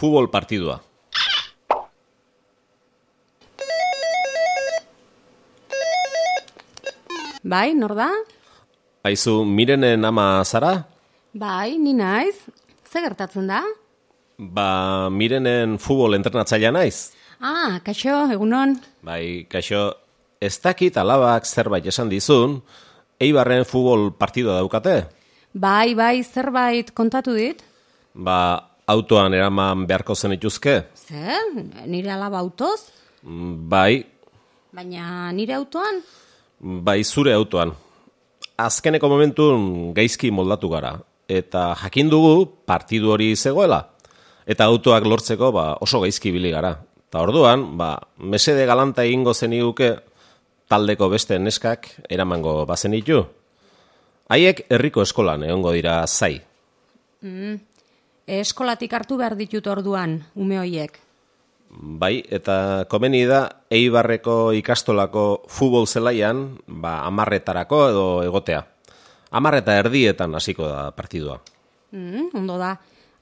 futbol partidua. Bai, nor da? Aizu, mirenen ama zara? Bai, ni naiz. Ze gertatzen da? Ba, mirenen futbol entrenatzailea naiz. Ah, kaixo, egunon. Bai, kaixo, ez dakit alabak zerbait esan dizun, eibarren futbol partidua daukate? Bai, bai, zerbait kontatu dit? Ba, autoan eraman beharko zen ituzke? Zer? Nire alaba autoz? Bai, Baina nire autoan? bai zure autoan. Azkeneko momentun gaizki moldatu gara, eta jakin dugu partidu hori zegoela. Eta autoak lortzeko ba, oso gaizki bili gara. Eta orduan, ba, mesede galanta egingo zeniguke taldeko beste neskak eramango bazenitu. Haiek herriko eskolan egongo dira zai. Eskolatik hartu behar ditut orduan, ume hoiek. Bai, eta komeni da Eibarreko ikastolako futbol zelaian, ba, amarretarako edo egotea. Amarreta erdietan hasiko da partidua. Mm, ondo da.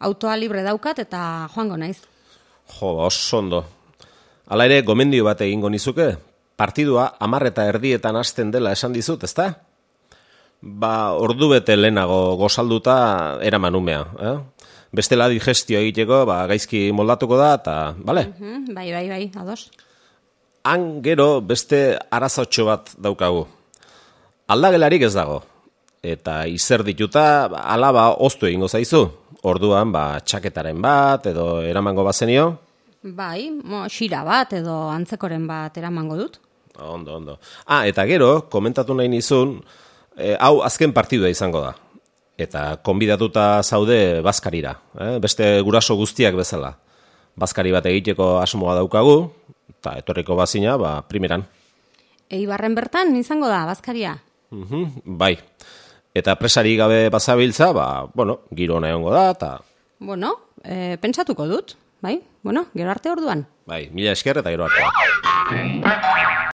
Autoa libre daukat eta joango naiz. Jo, oso ondo. Hala ere, gomendio bat egingo nizuke, partidua amarreta erdietan hasten dela esan dizut, ezta? Ba, ordu bete lehenago gozalduta eraman umea, eh? Bestela digestio egiteko, ba, gaizki moldatuko da, eta, bale? Mm, bai, bai, bai, ados. Han gero beste arazotxo bat daukagu. Aldagelarik ez dago. Eta izer dituta, ba, alaba oztu egingo zaizu. Orduan, ba, txaketaren bat, edo eramango bazenio. Bai, mo, xira bat edo antzekoren bat eramango dut. Ondo, ondo. Ah, eta gero, komentatu nahi nizun, eh, hau azken partidua izango da. Eta konbidatuta zaude Baskarira, eh? beste guraso guztiak bezala. Baskari bat egiteko asmoa daukagu, eta etorriko bazina, ba, primeran. Eibarren bertan izango da, bazkaria. Mhm, bai. Eta presari gabe bazabiltza, ba, bueno, giro ona egongo da, eta, Bueno, e, pentsatuko dut, bai? Bueno, gero arte orduan. bai, mila esker eta gero arte.